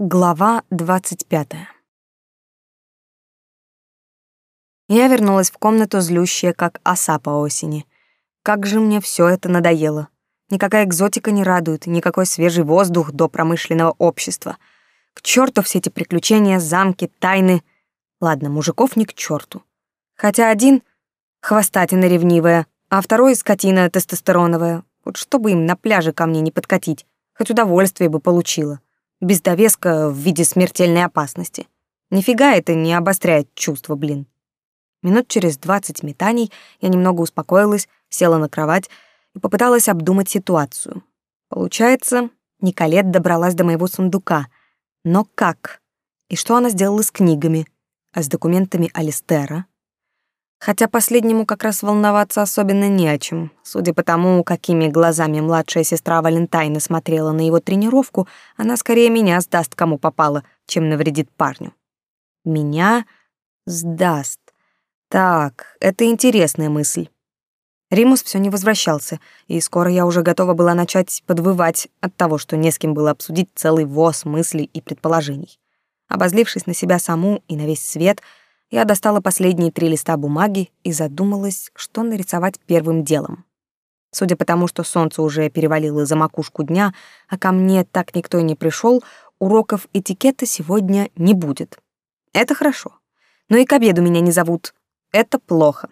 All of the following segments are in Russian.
Глава двадцать пятая. Я вернулась в комнату злющая, как оса по осени. Как же мне все это надоело. Никакая экзотика не радует, никакой свежий воздух до промышленного общества. К черту все эти приключения, замки, тайны. Ладно, мужиков не к черту. Хотя один — хвостатина ревнивая, а второй — скотина тестостероновая. Вот чтобы им на пляже ко мне не подкатить, хоть удовольствие бы получила без довеска в виде смертельной опасности. Нифига это не обостряет чувства, блин. Минут через двадцать метаний я немного успокоилась, села на кровать и попыталась обдумать ситуацию. Получается, Николет добралась до моего сундука. Но как? И что она сделала с книгами? А с документами Алистера? Хотя последнему как раз волноваться особенно не о чем. Судя по тому, какими глазами младшая сестра Валентайна смотрела на его тренировку, она скорее меня сдаст кому попало, чем навредит парню. Меня сдаст. Так, это интересная мысль. Римус все не возвращался, и скоро я уже готова была начать подвывать от того, что не с кем было обсудить целый воз мыслей и предположений. Обозлившись на себя саму и на весь свет — я достала последние три листа бумаги и задумалась, что нарисовать первым делом. Судя по тому, что солнце уже перевалило за макушку дня, а ко мне так никто и не пришел, уроков этикета сегодня не будет. Это хорошо. Но и к обеду меня не зовут. Это плохо.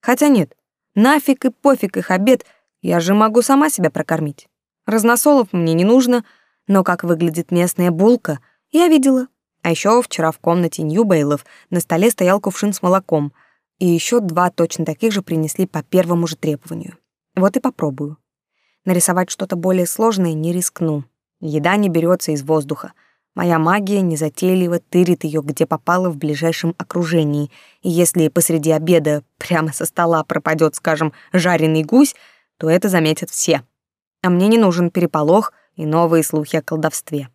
Хотя нет, нафиг и пофиг их обед, я же могу сама себя прокормить. Разносолов мне не нужно, но как выглядит местная булка, я видела. А еще вчера в комнате Ньюбейлов на столе стоял кувшин с молоком, и еще два точно таких же принесли по первому же требованию. Вот и попробую. Нарисовать что-то более сложное не рискну. Еда не берется из воздуха. Моя магия незатейливо тырит ее, где попало в ближайшем окружении, и если посреди обеда прямо со стола пропадет, скажем, жареный гусь, то это заметят все. А мне не нужен переполох и новые слухи о колдовстве.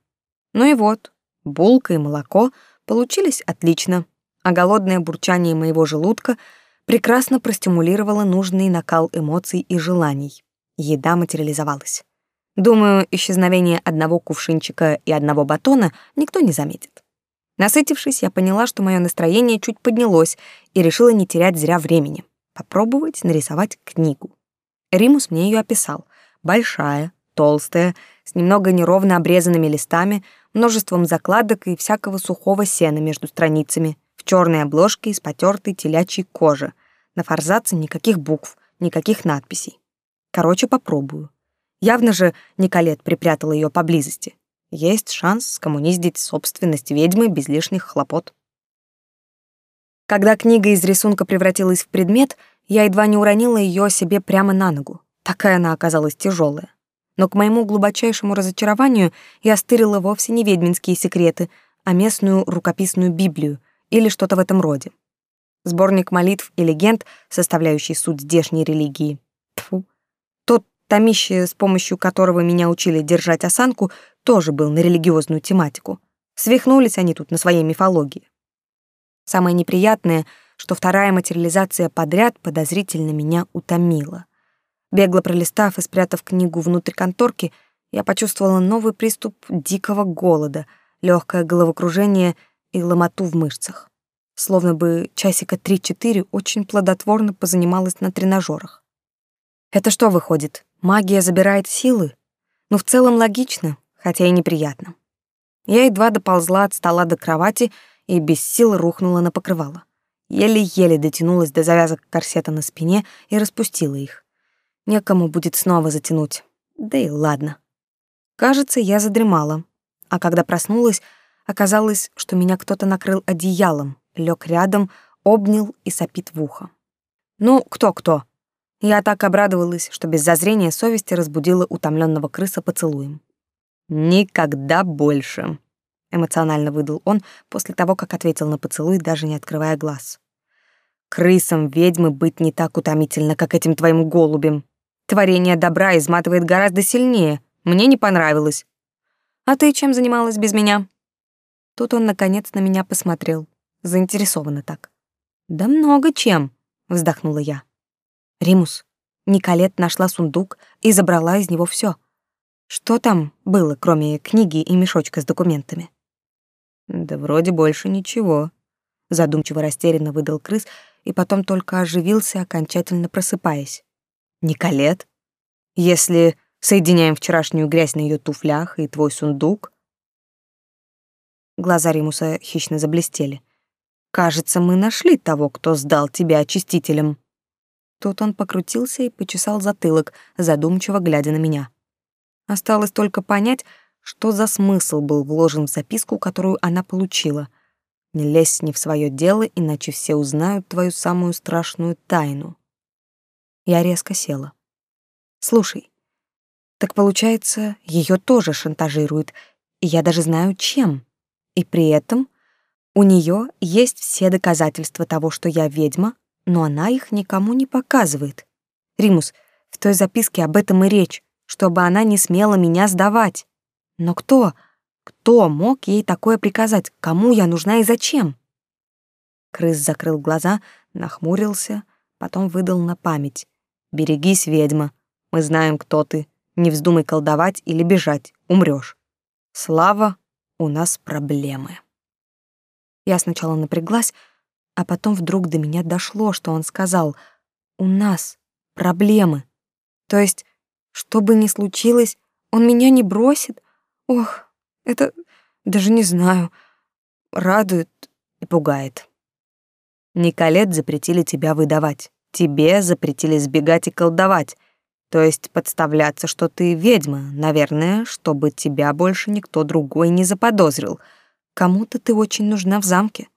Ну и вот, Булка и молоко получились отлично, а голодное бурчание моего желудка прекрасно простимулировало нужный накал эмоций и желаний. Еда материализовалась. Думаю, исчезновение одного кувшинчика и одного батона никто не заметит. Насытившись, я поняла, что мое настроение чуть поднялось и решила не терять зря времени. Попробовать нарисовать книгу. Римус мне ее описал. Большая, толстая, с немного неровно обрезанными листами, множеством закладок и всякого сухого сена между страницами, в черной обложке из потертой телячьей кожи. На форзаце никаких букв, никаких надписей. Короче, попробую. Явно же Николет припрятала ее поблизости. Есть шанс скоммуниздить собственность ведьмы без лишних хлопот. Когда книга из рисунка превратилась в предмет, я едва не уронила ее себе прямо на ногу. Такая она оказалась тяжелая но к моему глубочайшему разочарованию я стырила вовсе не ведьминские секреты, а местную рукописную Библию или что-то в этом роде. Сборник молитв и легенд, составляющий суть здешней религии. Тфу. Тот томище, с помощью которого меня учили держать осанку, тоже был на религиозную тематику. Свихнулись они тут на своей мифологии. Самое неприятное, что вторая материализация подряд подозрительно меня утомила — Бегло пролистав и спрятав книгу внутрь конторки, я почувствовала новый приступ дикого голода, легкое головокружение и ломоту в мышцах. Словно бы часика три-четыре очень плодотворно позанималась на тренажерах. Это что выходит? Магия забирает силы? Ну, в целом логично, хотя и неприятно. Я едва доползла от стола до кровати и без сил рухнула на покрывало. Еле-еле дотянулась до завязок корсета на спине и распустила их. Некому будет снова затянуть. Да и ладно. Кажется, я задремала. А когда проснулась, оказалось, что меня кто-то накрыл одеялом, лег рядом, обнял и сопит в ухо. Ну, кто-кто? Я так обрадовалась, что без зазрения совести разбудила утомленного крыса поцелуем. «Никогда больше», — эмоционально выдал он после того, как ответил на поцелуй, даже не открывая глаз. «Крысам ведьмы быть не так утомительно, как этим твоим голубем. Творение добра изматывает гораздо сильнее. Мне не понравилось. А ты чем занималась без меня? Тут он наконец на меня посмотрел, заинтересованно так. Да много чем, вздохнула я. Римус, Николет нашла сундук и забрала из него все. Что там было, кроме книги и мешочка с документами? Да вроде больше ничего. Задумчиво растерянно выдал крыс и потом только оживился, окончательно просыпаясь. Николет? Если соединяем вчерашнюю грязь на ее туфлях и твой сундук... Глаза Римуса хищно заблестели. Кажется, мы нашли того, кто сдал тебя очистителем. Тут он покрутился и почесал затылок, задумчиво глядя на меня. Осталось только понять, что за смысл был вложен в записку, которую она получила. Не лезь не в свое дело, иначе все узнают твою самую страшную тайну. Я резко села. Слушай, так получается, ее тоже шантажируют, и я даже знаю, чем. И при этом у нее есть все доказательства того, что я ведьма, но она их никому не показывает. Римус, в той записке об этом и речь, чтобы она не смела меня сдавать. Но кто, кто мог ей такое приказать? Кому я нужна и зачем? Крыс закрыл глаза, нахмурился, потом выдал на память. «Берегись, ведьма, мы знаем, кто ты. Не вздумай колдовать или бежать, умрёшь. Слава, у нас проблемы». Я сначала напряглась, а потом вдруг до меня дошло, что он сказал «У нас проблемы». То есть, что бы ни случилось, он меня не бросит. Ох, это даже не знаю, радует и пугает. Николет запретили тебя выдавать. Тебе запретили сбегать и колдовать. То есть подставляться, что ты ведьма, наверное, чтобы тебя больше никто другой не заподозрил. Кому-то ты очень нужна в замке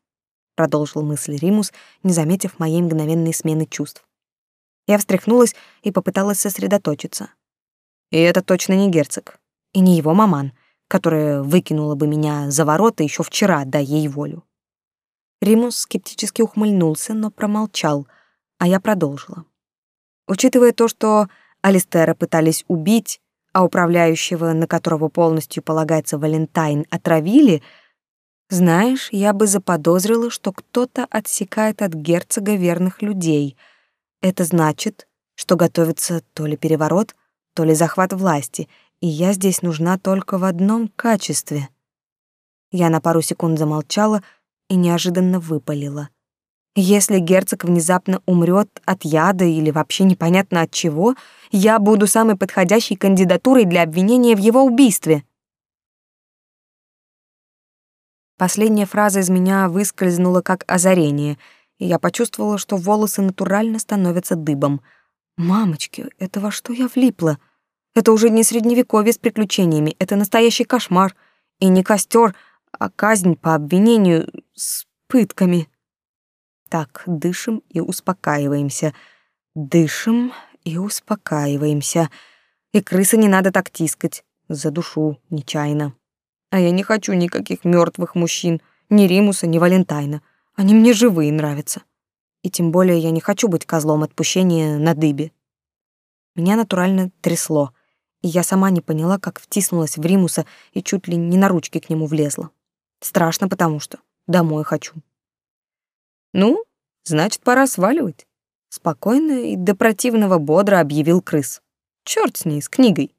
продолжил мысль Римус, не заметив моей мгновенной смены чувств. Я встряхнулась и попыталась сосредоточиться. И это точно не герцог, и не его маман, которая выкинула бы меня за ворота еще вчера, дай ей волю. Римус скептически ухмыльнулся, но промолчал, а я продолжила. Учитывая то, что Алистера пытались убить, а управляющего, на которого полностью полагается Валентайн, отравили — знаешь, я бы заподозрила, что кто-то отсекает от герцога верных людей. Это значит, что готовится то ли переворот, то ли захват власти, и я здесь нужна только в одном качестве. Я на пару секунд замолчала и неожиданно выпалила. Если герцог внезапно умрет от яда или вообще непонятно от чего, я буду самой подходящей кандидатурой для обвинения в его убийстве. Последняя фраза из меня выскользнула как озарение, и я почувствовала, что волосы натурально становятся дыбом. «Мамочки, это во что я влипла? Это уже не средневековье с приключениями, это настоящий кошмар. И не костер, а казнь по обвинению с пытками». Так, дышим и успокаиваемся. Дышим и успокаиваемся. И крысы не надо так тискать. За душу, нечаянно. А я не хочу никаких мертвых мужчин, ни Римуса, ни Валентайна. Они мне живые нравятся. И тем более я не хочу быть козлом отпущения на дыбе. Меня натурально трясло, и я сама не поняла, как втиснулась в Римуса и чуть ли не на ручки к нему влезла. Страшно, потому что домой хочу. Ну, значит, пора сваливать. Спокойно и до противного бодро объявил крыс. Черт с ней, с книгой.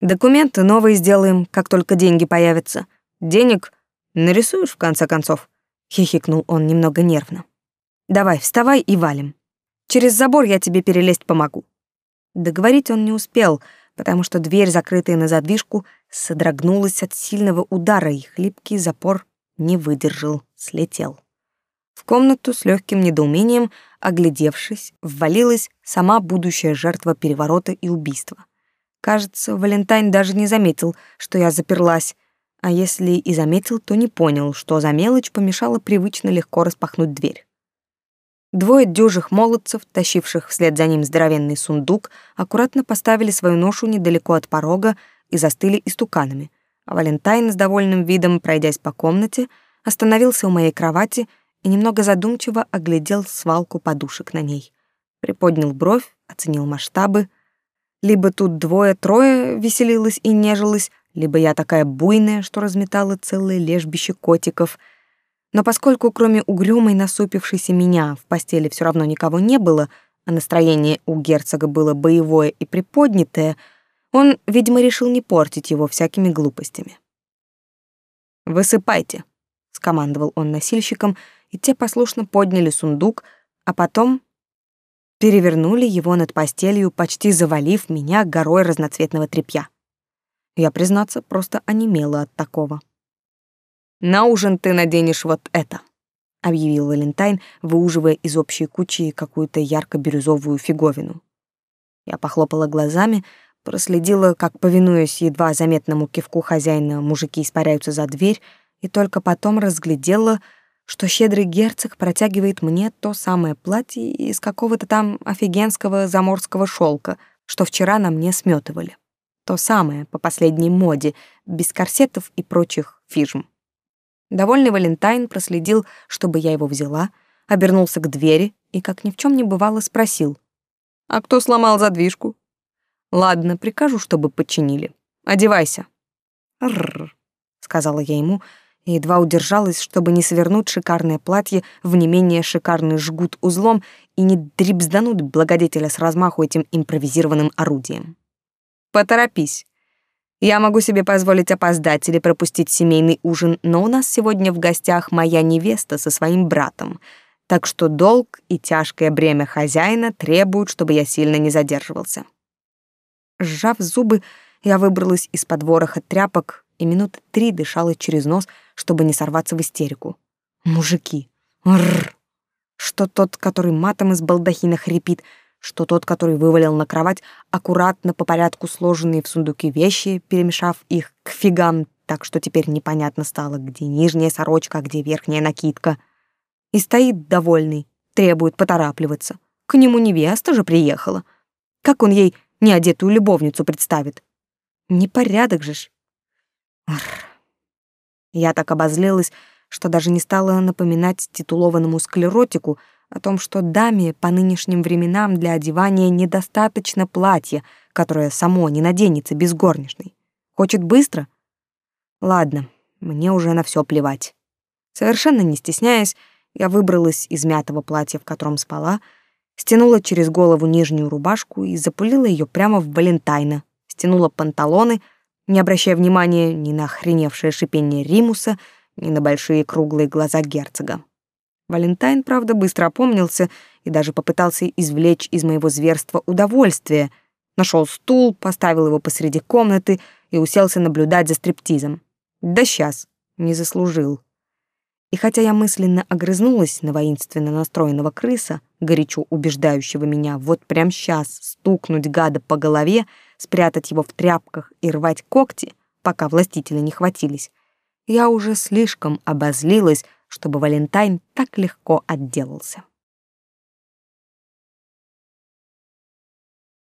Документы новые сделаем, как только деньги появятся. Денег нарисуешь в конце концов, хихикнул он немного нервно. Давай, вставай и валим. Через забор я тебе перелезть помогу. Договорить он не успел, потому что дверь, закрытая на задвижку, содрогнулась от сильного удара, и хлипкий запор не выдержал, слетел. В комнату с легким недоумением, оглядевшись, ввалилась сама будущая жертва переворота и убийства. Кажется, Валентайн даже не заметил, что я заперлась, а если и заметил, то не понял, что за мелочь помешала привычно легко распахнуть дверь. Двое дюжих молодцев, тащивших вслед за ним здоровенный сундук, аккуратно поставили свою ношу недалеко от порога и застыли истуканами, а Валентайн с довольным видом, пройдясь по комнате, остановился у моей кровати и немного задумчиво оглядел свалку подушек на ней. Приподнял бровь, оценил масштабы — либо тут двое-трое веселилось и нежилось, либо я такая буйная, что разметала целое лежбище котиков. Но поскольку кроме угрюмой насупившейся меня в постели все равно никого не было, а настроение у герцога было боевое и приподнятое, он, видимо, решил не портить его всякими глупостями. «Высыпайте», скомандовал он носильщикам, и те послушно подняли сундук, а потом перевернули его над постелью, почти завалив меня горой разноцветного тряпья. Я, признаться, просто онемела от такого. «На ужин ты наденешь вот это», — объявил Валентайн, выуживая из общей кучи какую-то ярко-бирюзовую фиговину. Я похлопала глазами, проследила, как, повинуясь едва заметному кивку хозяина, мужики испаряются за дверь, и только потом разглядела, что щедрый герцог протягивает мне то самое платье из какого-то там офигенского заморского шелка, что вчера на мне сметывали. То самое, по последней моде, без корсетов и прочих фижм. Довольный Валентайн проследил, чтобы я его взяла, обернулся к двери и, как ни в чем не бывало, спросил. «А кто сломал задвижку?» «Ладно, прикажу, чтобы починили. Одевайся». «Рррр», — сказала я ему, — и едва удержалась, чтобы не свернуть шикарное платье в не менее шикарный жгут узлом и не дребздануть благодетеля с размаху этим импровизированным орудием. «Поторопись. Я могу себе позволить опоздать или пропустить семейный ужин, но у нас сегодня в гостях моя невеста со своим братом, так что долг и тяжкое бремя хозяина требуют, чтобы я сильно не задерживался». Сжав зубы, я выбралась из-под вороха тряпок и минут три дышала через нос, чтобы не сорваться в истерику. Мужики. Рррр. Что тот, который матом из балдахина хрипит, что тот, который вывалил на кровать аккуратно по порядку сложенные в сундуке вещи, перемешав их к фигам, так что теперь непонятно стало, где нижняя сорочка, а где верхняя накидка. И стоит довольный, требует поторапливаться. К нему невеста же приехала. Как он ей неодетую любовницу представит? Непорядок же ж. Я так обозлилась, что даже не стала напоминать титулованному склеротику о том, что даме по нынешним временам для одевания недостаточно платья, которое само не наденется без горничной. Хочет быстро? Ладно, мне уже на все плевать. Совершенно не стесняясь, я выбралась из мятого платья, в котором спала, стянула через голову нижнюю рубашку и запулила ее прямо в Валентайна, стянула панталоны — не обращая внимания ни на охреневшее шипение Римуса, ни на большие круглые глаза герцога. Валентайн, правда, быстро опомнился и даже попытался извлечь из моего зверства удовольствие. Нашел стул, поставил его посреди комнаты и уселся наблюдать за стриптизом. Да сейчас, не заслужил. И хотя я мысленно огрызнулась на воинственно настроенного крыса, горячо убеждающего меня вот прям сейчас стукнуть гада по голове, спрятать его в тряпках и рвать когти, пока властители не хватились, я уже слишком обозлилась, чтобы Валентайн так легко отделался.